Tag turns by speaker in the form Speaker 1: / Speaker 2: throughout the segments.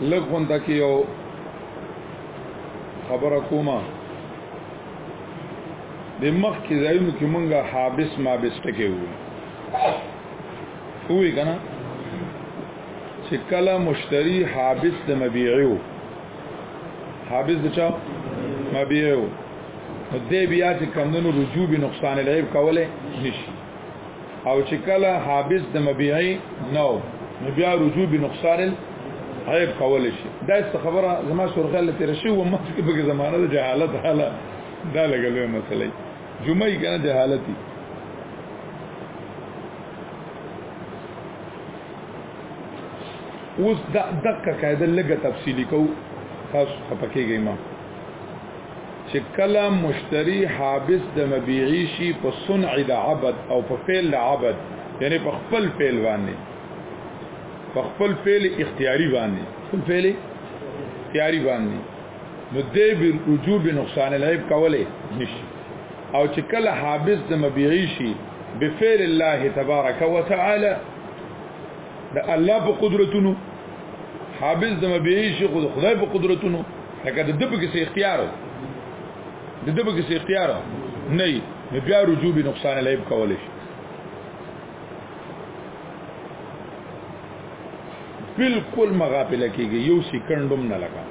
Speaker 1: لګون تک یو خبره کومه د مخ کې ځایونو کې مونږه حابس ما بستکه وو وی کنه چې کله مشتری حابس د مبيعو حابس د چا مبيعو نو دې بیا چې کمندونو رجوع به نقصان العیب کوله نشي او چې کله حابس د مبيعي نو نو بیا رجوع به نقصان العیب کوله شي دا څه خبره زما شورغل تیر شي و مخ کې به زمانه د جهالت حاله دا لګلوې مسلې جمعې کنه جهالتي اوس د دقه قاعده لګه تفصیلی کو تاسو خپکیږئ ما چې کله مشتری حابس د مبيعي شي په صنع د عبد او په فعل د عبد یعنی په خپل فعل باندې په خپل فعل اختیاري باندې خپل فعل اختیاري باندې نو دې به رجوع به نقصان العيب کوله نشي او چې کله حابس د مبيعي شي بفعل الله تبارک وتعالى د الله په قدرتونو حابس د مبيعي شي خو د خدای په قدرتونو لکه د دبه کې اختیار د دبه کې اختیار نه نه بیا رجوع به نقصان لایب کول شي بالکل مغافل کیږي یو سکند هم نه لگا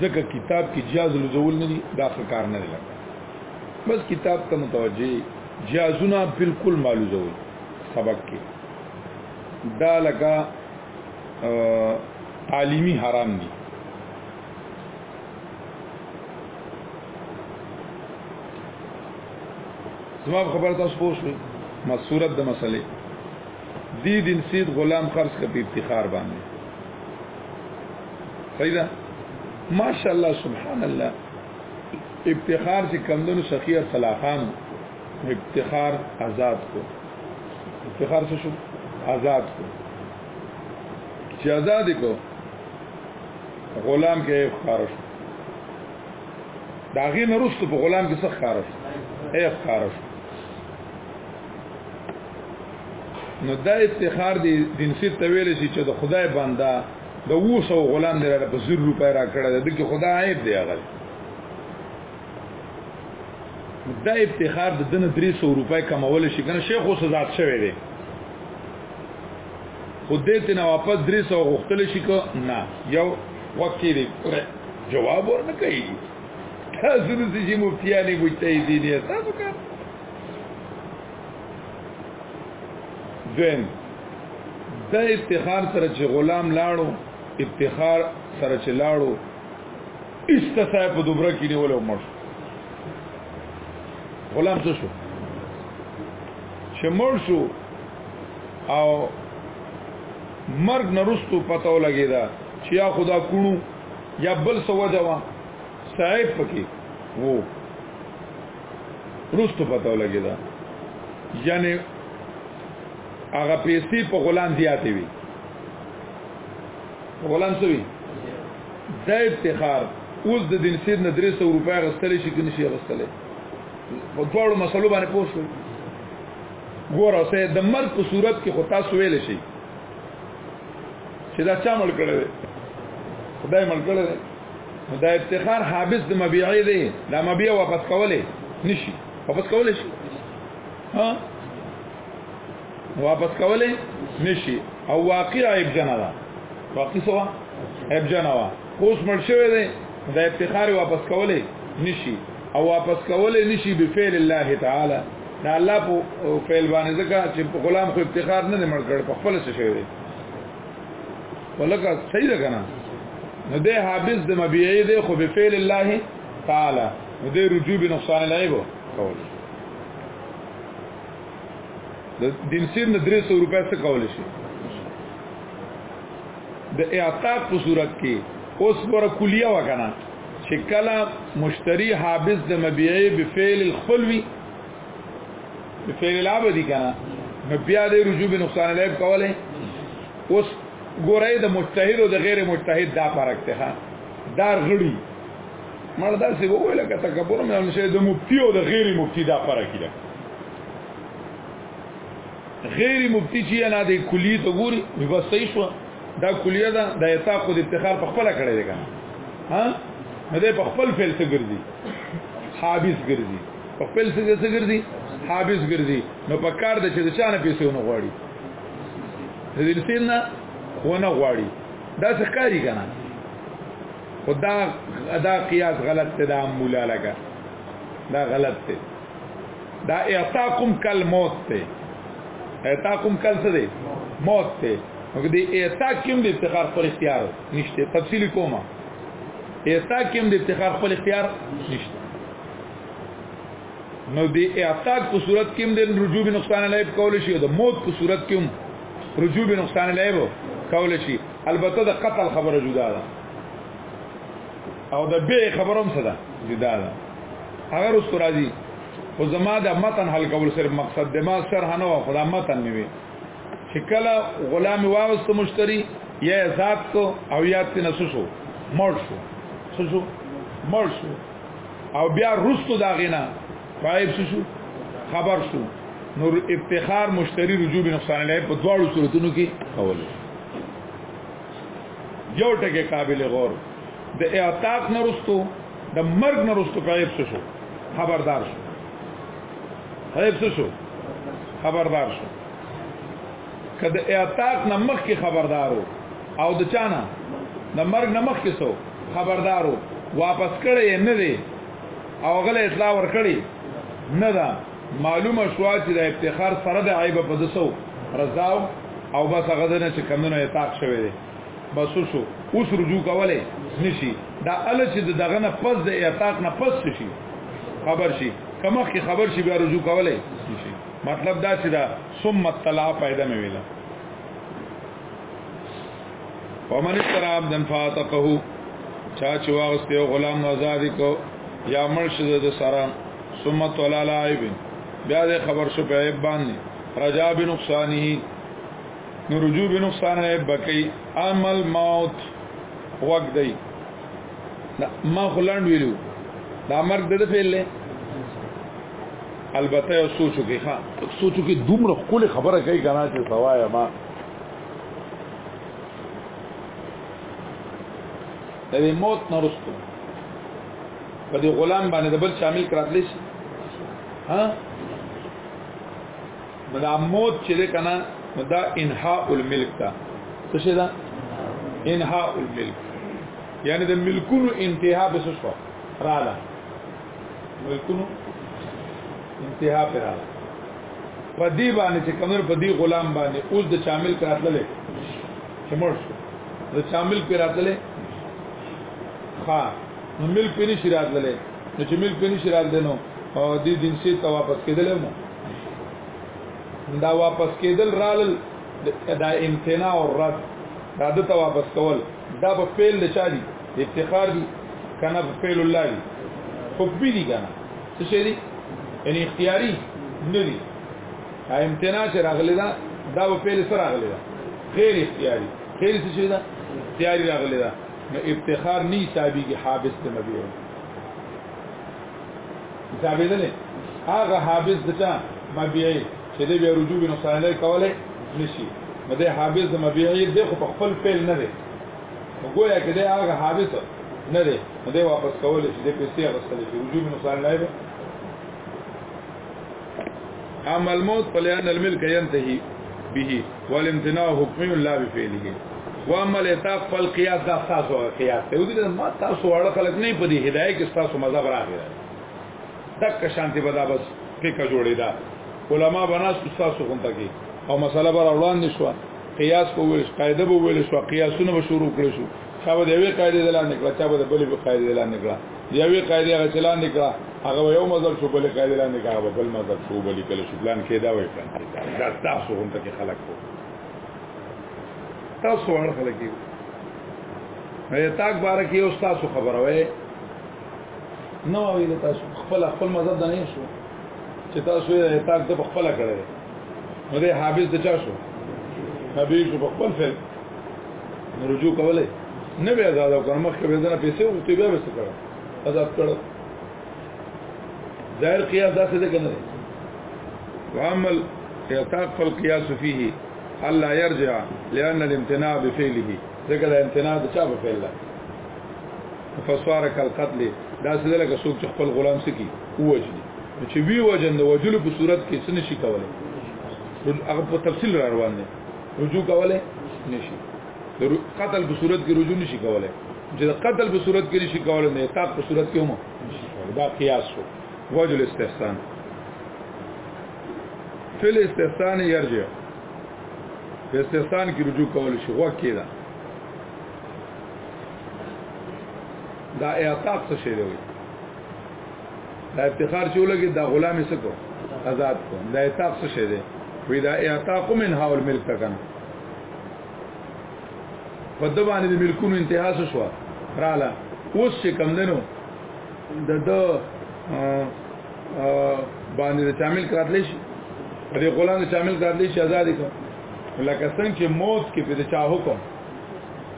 Speaker 1: ځکه کتاب کې جاز لزول نه دي دا کار نه لگا بس کتاب ته متوجي جازونه بالکل معلومه سبق کې دا لکه تعلیمی حرام دي زما خبر تاسو پوښتنه مسورت د مسلې دی دین سید غلام خرج کپی افتخار باندې صحیح ده ماشاءالله سبحان الله افتخار چې کمندونو سخیه صلاحانو افتخار آزاد کو افتخار څه شو آزاد کو چې آزاد کو غلام کې ښکار شو داغه نرست په غلام کې څه ښکار شو اے ښکار شو نو دا افتخار دی جنسیت ته ویل شي چې د خدای بندا د وو سو غلام دی را په 0 روپیا را کړه د کې خدای عیب دی هغه دا افتخار د دنه 300 روپۍ کمول شي کنه شیخ اوس ذات شوی دی خو دې ته نه واپس 300 غختل شي کو نه یو وخت دی جواب ورنه کوي تاسو نو چې مفتیانی مجتهدین یې تاسو کار دویم دا افتخار سره چې غلام لاړو افتخار سره چې لاړو ایسته سای په دوبره کې نیول او مړ غلام څه شو چې مړ شو او مرګ نرستو پته ولګی دا چې یا خدا کونو یا بل سو جوا صاحب پکې وو رستو پته ولګی دا یعنی هغه پیسې په غلام زیاتې وي غلام سوي دا افتخار اوس د دین سید نه 300 روپۍ غستلې شي کني شي غستلې په ټولو مسلو باندې پوه شو ګور اوسه د مرګ په صورت کې خو تاسو ویل شي چې دا چا مل کړی خدای مل کړی دا افتخار حابس د مبيعي دی دا مبيع واپس کولې نشي واپس کولې شي ها واپس کولې نشي او واقع عیب جنا ده واقع سوا ابجنوا اوس مړ شوی دی دا افتخار واپس کولې نشي او واپس کولې نشي به فعل الله تعالی دا الله په فعل باندې ځکه چې په غلام خو افتخار نه مړ کړ په خپل څه شوی دی ولکه صحیح ده کنه نو ده حابس د مبيعي ده خو به فعل الله تعالی نو ده رجوع به نقصان العيب کول د دین سیر نه 300 روپیا څخه کول شي د اعتاق په صورت کې اوس پر کلیه وکنه چې کله مشتری حابس د مبيعي بفعل الخلوي بفعل العبدي کنه نو بیا د رجوع به نقصان لایب کوله اوس ګورې د مجتهد او د غیر مجتهد دا فرق ته ها دار غړي مړه دا څه وویل که تکبر مې هم شه د مفتی او د غیر مفتی دا فرق دی غیر مفتی چې انا د کلیه ته ګوري بس صحیح شو دا کلیه ده د اطاق د افتخار په خپل کړی دی کنه ها نه ده په خپل فعل څه ګرځي حابس ګرځي په خپل څه څه ګرځي حابس ګرځي نو په کار د چې د چانه پیسې ونه غواړي د دې سینه ونه غواړي دا څه کاری کنه خدا ادا قیاس غلط ته دا مولا لگا دا غلط ته دا اعتاکم کل موت ته اعتاکم کل څه دی موت ته نو دې اعتاک کوم د افتخار پر اختیار نشته تفصیل کومه اعتاک کوم د افتخار پر اختیار نشته نو دې اعتاک په صورت کې د رجوع به نقصان لایب کول شي او د موت په صورت کې رجوع به نقصان لایب کول شي البته د قتل خبره جدا ده او د به خبروم څه ده جدا ده هغه رستو راځي خو زما د متن حل کول صرف مقصد د ما شرح نه و خدا متن نیوي چې کله غلام واغست مشتری یا ذات کو او یاد تی نسوسو مړ شو سوسو مړ شو او بیا رستو دا غینا فایب سوسو خبر شو نور افتخار مشتری رجوع به نقصان لای په دواړو صورتونو کې کول یو ټکی قابل غور د اعتاق نرستو د مرګ نرستو په عیب شو خبردار شو عیب شو خبردار شو کله اعتاق نمخ کې خبردارو او د چانه د مرګ نمخ کې سو خبردارو واپس کړي نه دي او غله اطلاع ور کړی نه ده معلومه شوه چې د افتخار سره د عیب په دسو رضاو او بس هغه دنه چې کمونه اتاق شوی دی بس شو اوس رجوع کوله نشي دا ال چې دغه نه پس د اتاق نه پس شي خبر شي کما کې خبر شي بیا رجوع کوله نشي مطلب دا چې دا ثم الطلاق پیدا مې ویله ومن اشترى عبدا فاتقه چا چې واغست یو غلام نو آزاد کو یا مرشد د سره ثم طلع لعيب بیا د خبر شو په عیب باندې رجا بنقصانه نو رجوع بنقصان عیب بکی عمل موت وقت دی ما خلاند ویلو دا مرګ د فعل له البته یو سوچو کې ښا سوچو کې دومره خپل خبره کوي کنه چې سوایا ما د دې موت نه رسته په دې غلام باندې د بل شامل کراتلی شي ها دا موت چې ده کنه دا انحاء الملک ده څه شي ده انحاء الملک یعنی د ملکونو انتها به شو رااله ملکونو انتها پر راځي په دې باندې چې کمر په دې غلام باندې اوس د شامل کراتلې چې مړ شو د شامل کراتلې ها نو مل پېنی شرات للې نو چې مل پېنی شرات دینو او دې دین سي ته واپس کېدل مو دا واپس کېدل رال دا امتناع او رد دا د ته واپس کول دا په پیل د چاري افتخار دي کنه فعل الله دي حکمي دي کنه څه شي دي یعنی اختیاري نه دي امتناع چې راغلی دا دا په فعل سره راغلی دا غیر اختیاري غیر څه شي دا اختیاري راغلی دا نو افتخار نه حسابي کې حابس ته مبي حسابي نه هغه حابس دچا مبي چې دې بیا رجوع نو صالح کوله نشي مده حابس مبي دې خو په خپل فعل نه دی وګویا کې دا هغه حادث نه دی نو دی واپس کول شي د پیسې غوښتل شي رجوع من صالح نائب اما الموت فلان الملك ينتهي به والامتناع حکمی لا بفعله واما الاتاق فالقياس دا تاسو قياس ته ودی ما تاسو وړ خلک نه په دې هدايه کې تاسو مذهب راغی تک شانتی بدا بس فکر جوړی دا علما بناس تاسو غونټه کې او مسله بر وړاندې شو قیاس په ویل قاعده به ویل شو قیاسونه به شروع کړی شو چا به د یوې قاعدې د لاندې کړه چا به د بلې په قاعدې د لاندې کړه د یوې قاعدې هغه چې لاندې کړه هغه یو مذهب شو بلې قاعدې لاندې کړه هغه بل مذهب شو بلې کله شو پلان کې دا وایي پلان کې دا تاسو هم ته خلک وو تاسو ور خلک یو مې تاک بار کې یو تاسو خبره وای نو ویل تاسو خپل خپل مذهب نه شو چې تاسو یې تاک د خپل کړی نو ده حابس ده چا شو حابس شو بخبل فیل رجوع کوله نه بیا آزاد او کرمخ کې بیا نه پیسې او تی بیا بس کړه آزاد کړه ظاهر قیاس داسې ده کنه وعمل يتاق فالقياس فيه الا يرجع لان الامتناع بفعله ذکر امتناع د چا په فعل فسوارک القتل دا سره لکه څوک چې خپل غلام سکی ووجني چې وی وجن د وجلو په صورت کې څه نشي کولای هغه په تفصیل را روان دي رجوع کولای نشي د قتل په صورت کې رجوع نشي کولای چې د قتل په صورت کې نشي کولای نه تاق په صورت کې هم دا قیاس شو وجل استحسان فل استحسان یرجع استحسان کی رجوع کول شي غوږ کېده دا اعتاق څه شی دی دا افتخار چې ولګي دا غلام یې سکو آزاد کو دا اعتاق څه شی دی وی دا اعتاق من حول ملک تکن په د باندې د ملکونو انتها شو رااله اوس چې کم دنو د د باندې د شامل کړل شي په دې غلام د شامل کړل شي آزاد کو لکه څنګه چې موت کې په چا حکم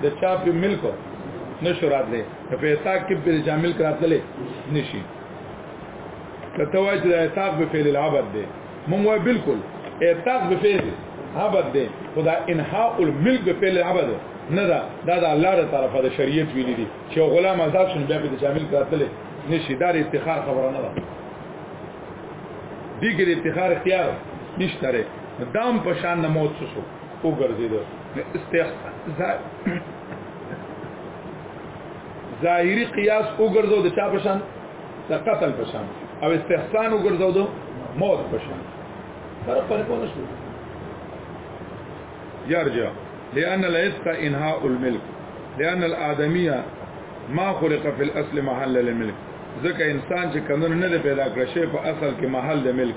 Speaker 1: د چا په ملک نشو راتلې په اساق کې په چا ملک راتلې نشي کته وای چې د اساق په فعل العبد دی مونږ وای بالکل اساق په فعل عبد دی خدا انها الملک په فعل عبد نه دا دا د الله تر طرفه د شریعت ویلي دي چې غلام آزاد شون بیا په شامل کړتل نشي دار افتخار خبره نه ده دیګر افتخار اختیار نشته دام پشان نه موت شو وګرځیدو استخزاء ظاهری قیاس وګرځو د چا پشان د قتل پشان او استحسان وګرځو د موت پشان فرق فرق نه شو يرجع لأن العتق انهاء الملك لأن الآدمية ما خلق في الأصل محل للملك ځکه انسان چې کمنو نه پیدا کړ شي په اصل کې محل د ملک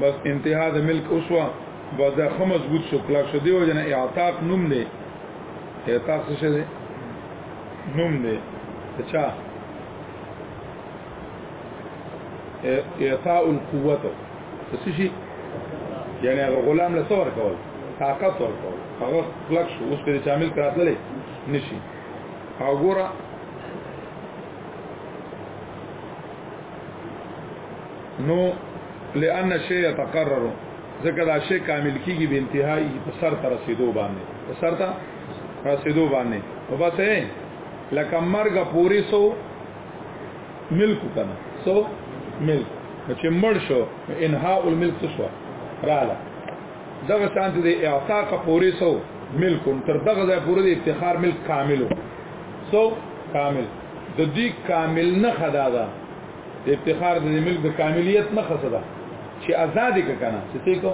Speaker 1: بس انتها د ملک اوسوا بس دا خو مضبوط شو کلاک شو دی وجنه اعتاق نوم دی اعتاق څه دی نوم دی اچھا اعطاء القوت څه شي یعنی هغه غلام له څور کول طاقت ور کول هغه کلاک شو اوس په شامل کړاتلې نشي هغه ګوره نو لئن الشیء یتقرر ذکر دا شی کامل کیږي به انتهایی په سر تر رسیدو باندې په سر تر رسیدو باندې او بس لکه مرګ پوری سو ملک کنه سو ملک چې مړ شو انها الملک سو رااله دغه شانت دی اعتاق پوری سو ملک تر دغه ځای پوری د افتخار ملک کاملو سو کامل د دوی کامل نښه دا ده د افتخار د ملک د کاملیت نښه څه ده چې آزاد ک کنه چې څه کو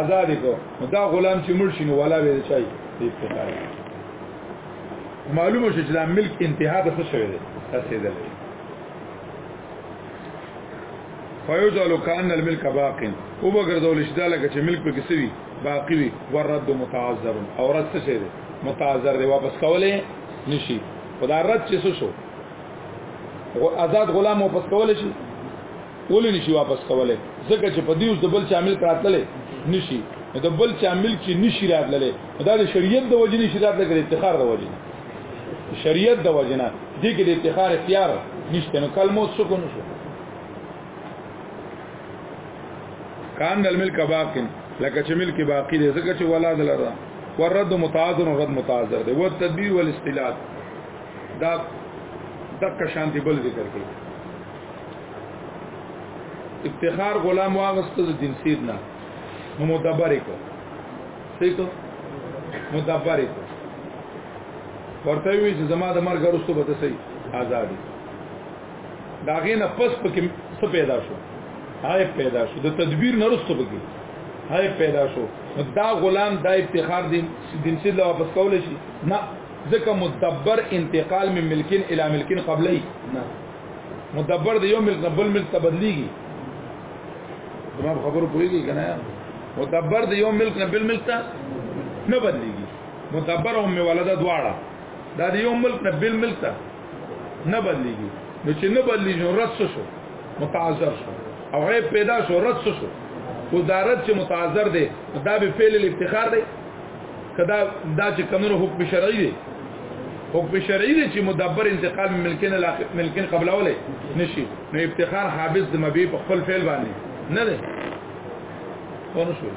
Speaker 1: آزاد کو دا غلام چې مړ شینو والا به چای د افتخار معلومه شو چې دا ملک انتها ته څه شوی دی رسیدل فیجعل کان الملک باق او بغرزول شدا لکه چې ملک په کسوي باقی وي ورد متعذر او رد څه شي متعذر دی واپس کولې نشي خدا رد چې شو آزاد غلام واپس کول شي ولې نشي واپس کولای ځکه چې په دې اوس د بل چا ملک راتللې نشي د بل چا ملک چې نشي راتللې دا د شریعت د وجې نشي راتللې د افتخار د وجې شریعت د وجې نه دې کې د افتخار اختیار نشته نو کلمو څه کو نشو کان د ملک باقین لکه چې ملک باقی دی ځکه چې ولا دلرا والرد متعذر رد متعذر دی والتدبیر والاستلاد دا دک شانتی بل ذکر کوي افتخار غلام واغست د دین سید نه نو مدبر کو صحیح کو مدبر کو ورته وی چې زما د مرګ وروسته به ته صحیح آزادی دا غې نه پس پکې څه پیدا شو هاي پیدا شو د تدبیر نه رسو پکې هاي پیدا شو دا غلام دا افتخار دین دین سید له واپس کول شي نه ځکه مدبر انتقال من ملکین الی ملکین قبلی نه مدبر د یو ملک نه بل ملک تبدلیږي زموږ خبرو پوریږي کنه مدبر د یو ملک نه بل ملک ته نه بدلیږي مدبر هم ولدا دواړه دا د یو ملک نه بل ملک ته نه بدلیږي نو چې نه بدلیږي نو رد شو متعذر شو او عیب پیدا شو رد شو او دا رد چې متعذر دی دا به فعل الافتخار دی کدا دا چې کمنو حکم شرعي دی حکم شرعي دی چې مدبر انتقال من ملکین الاخر ملکین قبل اوله نشي نو افتخار حابس د مبي په خپل فعل باندې نه دی ونه شو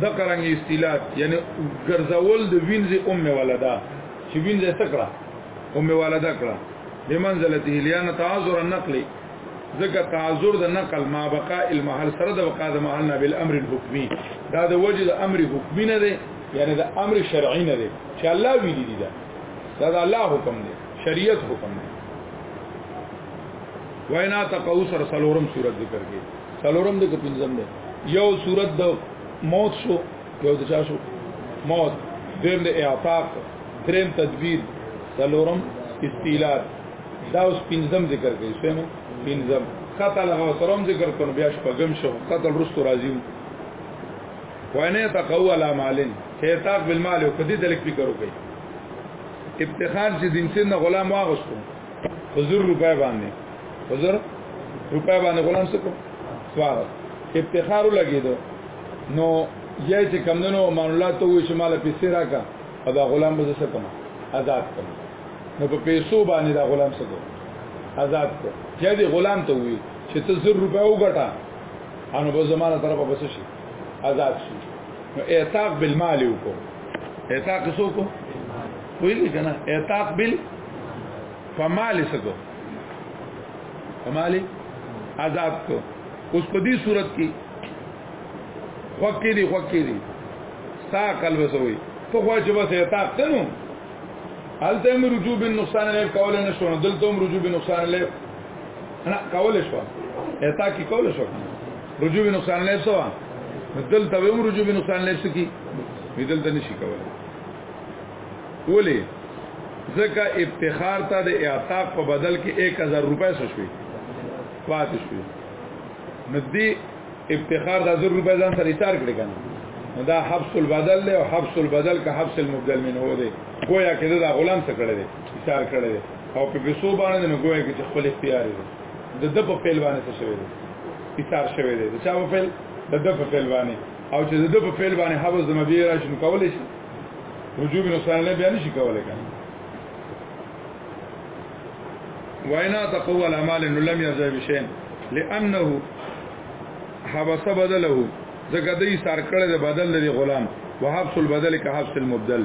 Speaker 1: دا قرانګي استیلات یعنی ګرځول د وینځي امه ولدا چې وینځه سکړه او می والده کړه بمنزلته لیان تعذر النقل ځکه تعذر د نقل ما بقاء المحل سره د بقاء د محل نه بل امر الحکمی دا د وجه د امر حکمی نه دی یعنی د امر شرعی نه دی چې الله وی دی دا دا د الله حکم دی شریعت حکم دی وینا تقو سر سلورم صورت ذکر کې سلورم د پنځم دی یو صورت د موت شو یو د چا شو موت دیم د اعتاق دریم تدبیر سلورم استیلاد دا اوس پنځم ذکر کوي سمو پنځم قتل هغه سرم ذکر کړو بیا شپږم شو قتل رستو راځي وانه تقوا لا مالن اعتاق بالمال او کدی دلک فکر وکي ابتخار چې دین سن غلام واغستو په زر روپۍ باندې په زر روپۍ باندې غلام سکو سوار افتخار لګیدو نو یا چې کمندنو مان الله ته وې چې مال پیسې راکا او دا غلام به څه کوم آزاد کوم نو په پیسو باندې دا غلام څه کوم آزاد کو یا دې غلام ته وې چې ته زر روپۍ وګټه انو به زمانه طرفه بس شي آزاد شي نو اعتاق بالمال وکړو اعتاق څه کو ویل کنه اعتاق بال فمال څه کو فمال آزاد کو اوس په دې صورت کې وکړي وکړي ستا قلب سوي ته خو چې بس اعتاق ته نو هلته هم رجوع بن نقصان له کول نه شو دلته هم رجوع بن نقصان له نه کول شو اعتاق کې کول شو رجوع به نقصان لایب سوا دل ته هم رجوع به نقصان لایب سکی دل ته نشي کولای ولی زکه افتخار ته د اعتاق په بدل کې 1000 روپۍ څه شوي پاتې شوي نو دی افتخار د 1000 روپۍ ځان سره ایثار کړی کنه نو دا حبس البدل له او حبس البدل که حبس المبدل منه دی گویا کې دا غلام څه کړی دی ایثار کړی دی او په پیسو باندې نو گویا کې خپل اختیار دی د د په فعل باندې څه شوی دی ایثار شوی دی چا په فعل د د په فعل باندې او چې د د په فعل باندې حوض د مبي راشي نو کولای شي رجوع به نقصان نه بیان شي کولای کنه وینا تقول اعمال لم يرجع بشين لانه حبس بدله زګدې سار کړه د بدل لري غلام وحبس البدل که حبس المبدل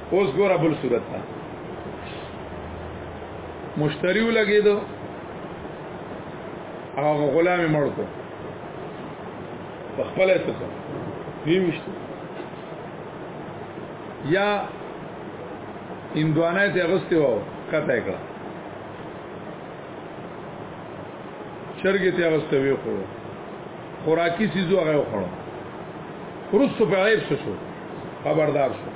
Speaker 1: اوس ګوره بل صورت ته مشتری ولګیدو هغه غلام مړ کو په خپل څه کو نیمشت یا اندوانه ته غسته و کته کړه چرګ ته غسته وی خو خوراکي سيزو هغه خورو روس په عیب شو خبردار شو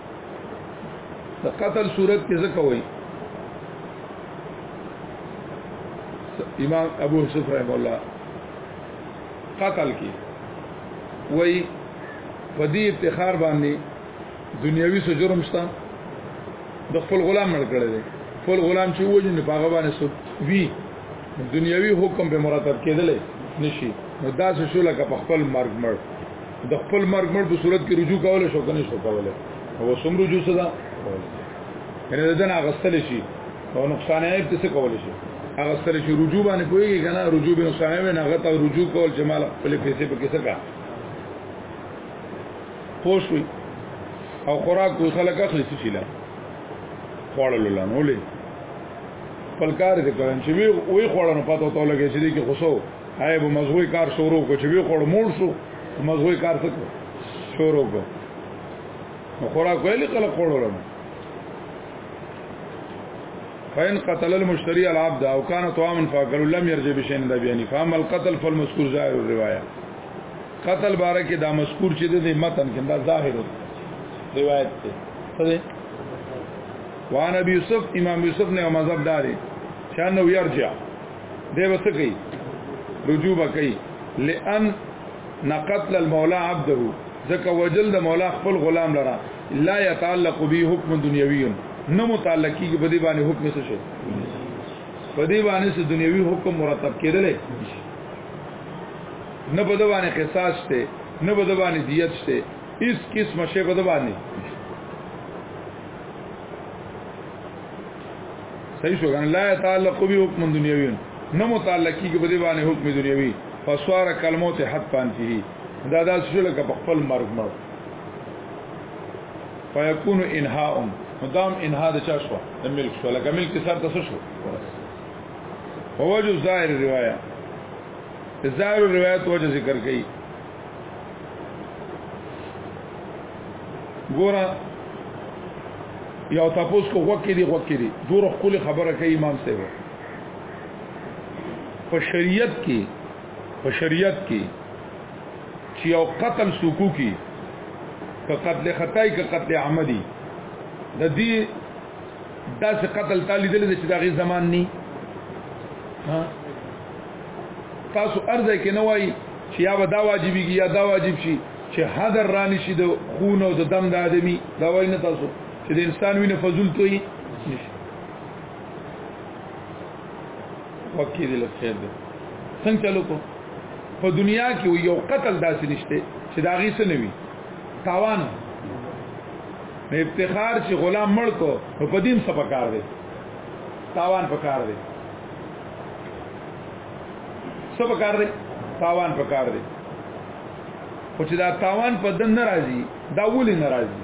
Speaker 1: د قتل صورت کې ځکه وایي امام ابو یوسف رحم الله قتل کې وایي په دې افتخار باندې دنیوي سو جرم شته د خپل غلام مړ کړی دی خپل غلام چې وجنه په هغه باندې سو وی دنیوي حکم به مرتب کېدل نشي نو دا څه شو لکه په خپل مرګ مړ د خپل مرګ مړ په صورت کې رجوع کول شو کنه شو کول او سم رجوع صدا یعنی دا نه غستل شي او نقصان یې په څه کول شي هغه سره چې رجوع باندې کوي کنه رجوع به نقصان یې نه غته رجوع کول چې مال خپل پیسې په کیسه کا پوښوي او خوراک کو خلک اخلي شي لا خوړل لاندې خپل کار دې کړن چې وی وی خوړنه پته تو لګی چې دې کې خصو عیب مزغوی کار شروع کو چې وی خوړ مول شو مزغوی کار څه شروع کو نو خوراک ویلې کله خوړل فإن قتل المشتري العبد أو كان طعاما فأكل لم يرجع بشيء إلا بيعني فأما القتل فالمذكور ظاهر الرواية قتل باره کې دا مذکور چې د متن کې دا ظاهر روایت ته وان ابي يوسف امام يوسف نه مذهب داري شان نو يرجع دی بس کوي رجوع کوي لئن نقتل المولى عبده ځکه وجل د مولا خپل غلام لرا لا يتعلق به حکم دنیوي نه متعلق کیږي په دې باندې حکم څه شي په دې باندې څه دنیوي حکم مرتب کېدل نه په دې باندې قصاص ته نه په دې باندې دیت ته اس قسم شی په باندې صحیح شو غن لا تعلق به حکم دنیوی نه متعلق کیږي په دې باندې حکم دنیوی فسوار کلمو ته حد پانتی دا دا شول ک په خپل مرګ مړ فیکون انهاء مدام انها د چا شو د ملک شو لکه ملک سر د شو وجه ظاهر روایت ظاهر روایت وجه ذکر کړي ګوره یو تاسو کو وکړي دی وکړي دور خپل خبره کوي امام صاحب په شریعت کې په شریعت کې چې یو قتل سوکو کې که قتل خطای که قتل عمدي د دې داسې قتل تالی دل چې دا غي زمان ني ها تاسو ارزه کې نه وای چې یا به دا واجبېږي یا دا واجب شي چې حذر رانی شي د خون او د دم د آدمی دا وای نه تاسو چې د انسان وینه فضل توي وکیل له خیر ده څنګه چلو کو په دنیا کې یو قتل داسې نشته چې دا غي څه نوي تاوان نه افتخار چې غلام مړ کو په دین څه پکار دی تاوان پکار دی څه پکار دی تاوان پکار دی خو چې دا تاوان په دن ناراضي دا ولې ناراضي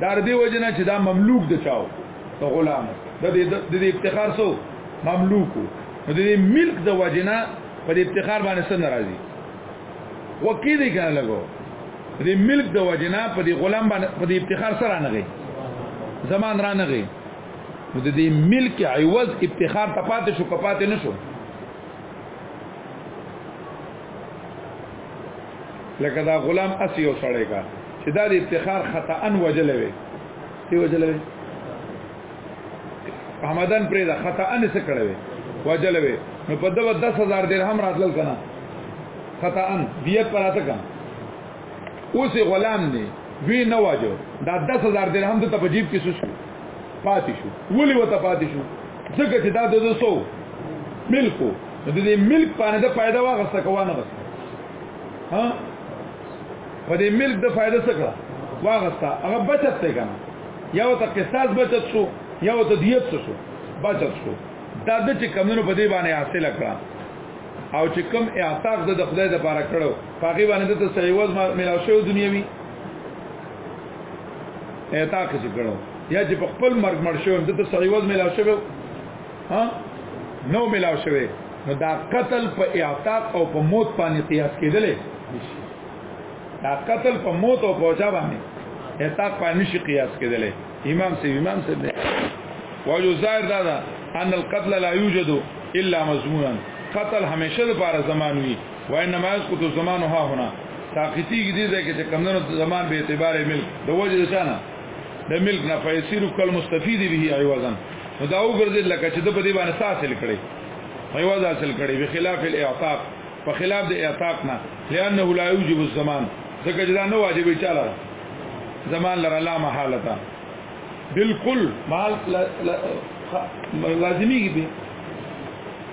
Speaker 1: دا دې وجنه چې دا مملوک د چاو د غلام د دې د دې افتخار سو مملوکو د دې ملک د وجنه په دې افتخار باندې سره ناراضي وکیل کنه لګو دې ملک د وجنه په دې غلام باندې په دې افتخار سره نه غي زمان را نه غي نو د دې ملک عوض افتخار ته پاتې شو کپاتې نشو لکه دا غلام اسی یو سړی کا چې دا د افتخار خطا ان وجلې وي سی وجلې وي حمدان پرې دا خطا ان څه کړې وي وجلې وي نو په دغه 10000 درهم راتل کنه خطا ان دیت پراته کنه اوس غلام دی دوی نه واجو دا 10000 درهم د تپجیب کې شو پاتې شو ولې وته پاتې شو ځکه چې دا د 200 ملکو د دې ملک باندې د فائدہ واغسته کوانه بس ها په دې ملک د فائدہ څه کړه واغسته هغه بچت ته کنه یو ته قصاص بچت شو یو ته دیت شو بچت شو دا د چې کمونو په دې باندې حاصل کړه او چې کم اعتاق د خدای د پاره کړو په هغه باندې د تسعیوز ملاو شو دنیوي اتا کې چې کړو یا چې په خپل مرګ مړ شو د تسعیوز ملاو شو ها نو ملاو شو نو دا قتل په اعتاق او په موت باندې قیاس کېدلې دا قتل په موت او په وجا باندې اعتاق باندې شي قیاس کېدلې امام سي امام سي دې وجو ظاهر دا ده ان القتل لا يوجد الا مضمونا قتل همیشه لپاره زمان وي وانما يسقط الزمان ها هنا ساقطي کې دي ځکه چې کمندونو زمان به اعتبار ملک د وجه د ثانه د ملک نه فیسیر کل مستفید به ایوازن نو دا وګرځي لکه چې د په دې باندې حاصل کړي ایواز حاصل کړي په خلاف الاعتاق په خلاف د اعتاق نه لانه لا یوجب الزمان ځکه چې دا نه واجبې چاله زمان لره لا محالتا بالکل مال لازمي کې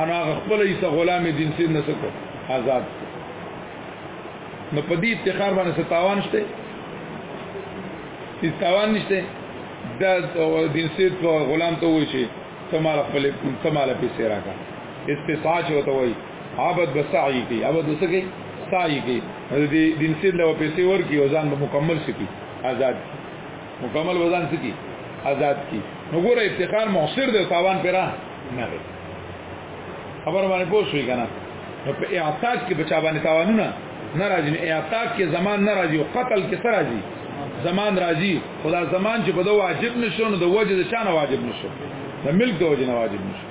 Speaker 1: انا خپل ایسه غلام دین سید نه سکو آزاد نو په دې افتخار باندې ستاوان شته استاوان نشته دا دین سید غلام ته وایي چې تمہارا خپل تمہارا پیسې راکا استساج وته وایي عبد بسعی کی عبد وسکی سعی کی دې دین سید له پیسې ورکی او ځان به مکمل سکی آزاد مکمل وزن سکی آزاد کی نو ګوره افتخار محصر دی تاوان پیرا نه دی خبر باندې پوه شوې کنه نو په اعتاق کې بچا باندې تاوانونه ناراضي نه اعتاق کې زمان ناراضي او قتل کې سره راځي زمان راځي خدا زمان چې په دوه واجب نشو نو د وجه د چانه واجب نشو د ملک د وجه نه واجب نشو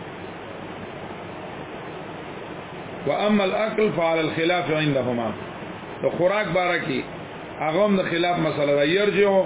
Speaker 1: واما الاكل فعلى الخلاف عندهما د خوراک باره کې هغه د خلاف مسله را يرجو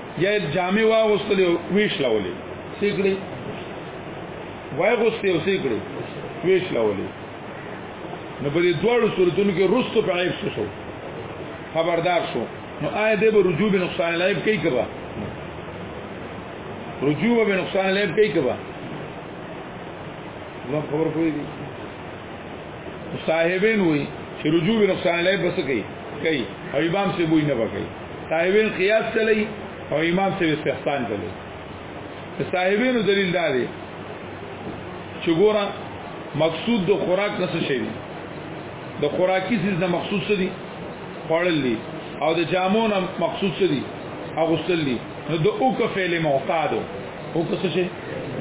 Speaker 1: یا جامې واغوستلې او ویشلولې څه کړې واغوستې او څه کړې ویشلولې نو په دې دوړو صورتونو کې رستو په عیب شو خبردار شو نو آیا دې به رجوع به نقصان لایب کوي کبا رجوع به نقصان لایب کوي کبا نو خبر کوي دي صاحبین وي چې رجوع به نقصان لایب بس کوي کوي او امام سے وای نه وکړي صاحبین قیاس چلی او امام صاحب استحسان چلی صاحبینو دلیل دا دی چې ګوره مقصود د خوراک نه څه شي د خوراکي څه نه مقصود څه دي خوړل دي او د جامو نه مقصود څه دي اغوستل دي نو د اوک فعل معتاد او که څه شي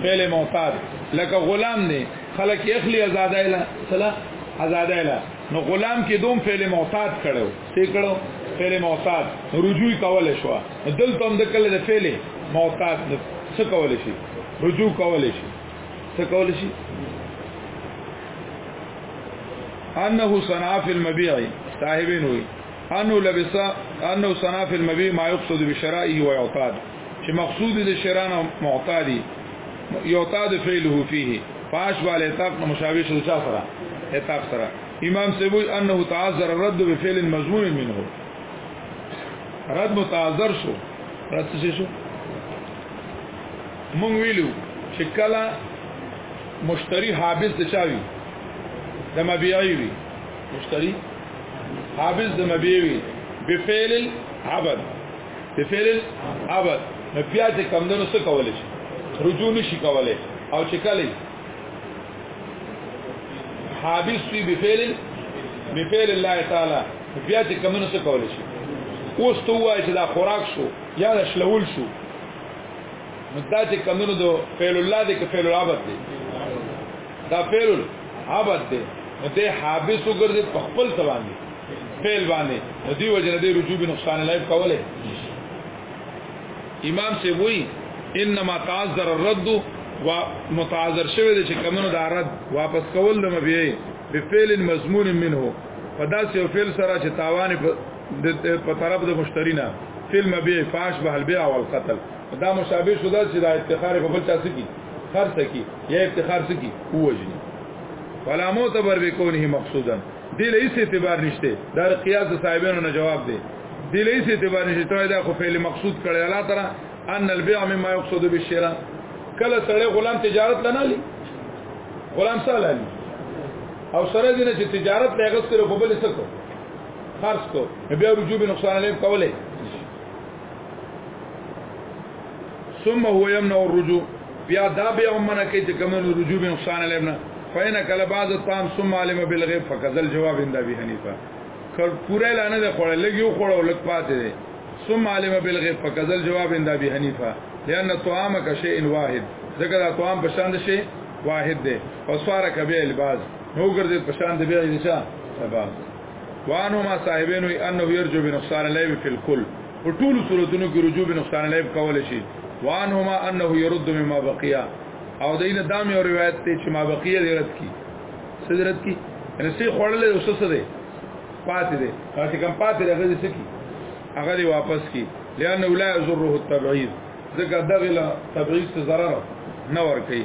Speaker 1: فعل معتاد لکه غلام نه خلک اخلي آزادای لا سلا آزادای لا نو غلام کې دوم فعل معتاد کړو څه کړو فعل معتاد رجوع کول شو دلته هم د کله د فعل معتاد څه کول شي رجوع کول شي څه کول شي انه صنع في المبيع صاحبين وي انه لبس انه صنع في المبيع ما يقصد بشرائه ويعتاد چې مقصود د شرانه معتادي يعتاد فعله فيه فاش والعتاق مشابه شو چا سره عتاق سره امام صاحب انه تعذر الرد بفعل مضمون منه رد متعذر شو رد څه شو مونږ ویلو چې کله مشتری حابس د چاوي د مبيعي وي مشتری حابس د مبيعي وي بفعل العبد بفعل العبد نو بیا چې کمندونو څه کولای شي رجوع نشي کولای او چې کله حابس وی بفعل بفعل الله تعالی بیا چې کمنو څه کول شي اوس ته وای چې دا خوراک شو یا د شلول شو مدا چې کمنو دو فعل الله دې کې فعل العبد دې دا فعل العبد دې دې حابس وګرځي په خپل توان دې فعل باندې دې وجه دې رجوع به نقصان لایب کوله امام صاحب وی انما تعذر الرد و متعذر شوی دی چې کمنو دا رد واپس کول د مبیعی په فعل مضمون منه په داسې یو فعل سره چې تاوان په طرف د مشتری نه فعل مبیع فاش به البيع او القتل دا مشابه شو دا چې دا افتخار په بل چا سکی خرڅ کی یا افتخار سکی هو جنی فلا معتبر بكونه مقصودا دی له هیڅ اعتبار نشته دا قیاس د صاحبانو نه جواب دی دی له هیڅ اعتبار نشته ته دا خو فعل مقصود کړي الله تعالی ان البيع مما يقصد بالشراء کله سره غلام تجارت لنه لي غلام سره لنه او سره دې نه چې تجارت لغه سره په بل څه کو خرڅ کو بیا رجوع به نقصان نه کوله ثم هو يمنع الرجوع بیا دا بیا هم منع کوي چې کوم رجوع به نقصان لرنه فین کله بعض تام ثم علم بالغیب فکذل جواب انده به حنیفه کړ پوره لانه ده خړل لګیو خړو لګ پاتې ده ثم علم بالغیب فکذل جواب انده به حنیفه لئن طعام کا شیء واحد ذکر طعام په شان ده شی واحد ده وسواره کبه الباز نو ګرځي په شان ده به دي شه سبا وانو ما صاحبینو انه يرجو بنصار لایب فی الکل په ټولو صورتونو کې رجوع به نقصان لایب کول شي وانهما انه يرد مما بقيا او دین دام یو روایت ته چې ما بقیه دې رد کی صدرت کی ان سي خړلې اوس څه ده پاتې ده چې کم پاتې ده هغه سکی هغه دی واپس کی لانه لا يزره التبعيد ځکه دغه تبعيد څه zarar نه ور کوي